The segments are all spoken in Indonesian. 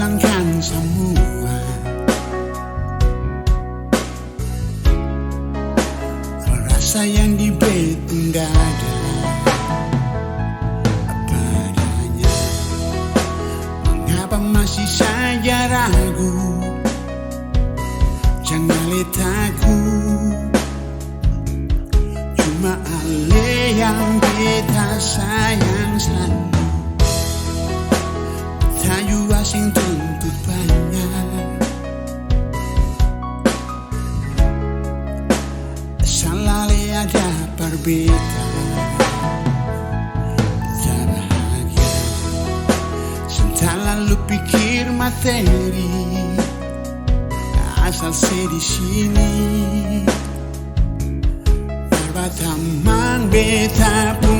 Bilangkan semua. Rasa yang di enggak ada. Apa adanya. Mengapa masih saja ragu? Jangan lihat aku Cuma ale yang kita sayang selalu Tayu asing tuntut banyak Selalu ada perbedaan. Tak bahagia Cinta lalu pikir materi Asal saya di sini. Berbateman beta pun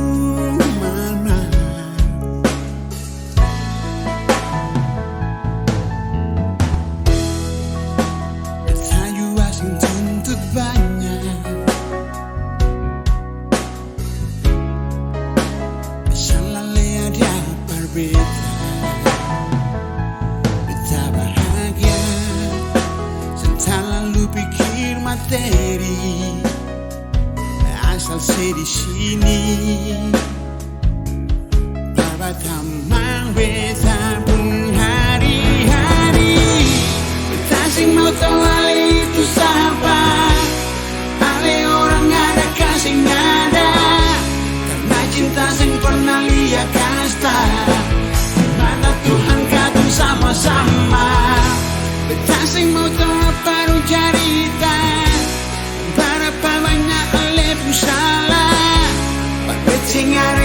perbedaan Beta bahagia Cinta lalu pikir materi Asal saya di sini. Berbatamang beta pun hari-hari Beta sing mau tahu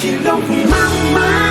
chỉ lúc mong manh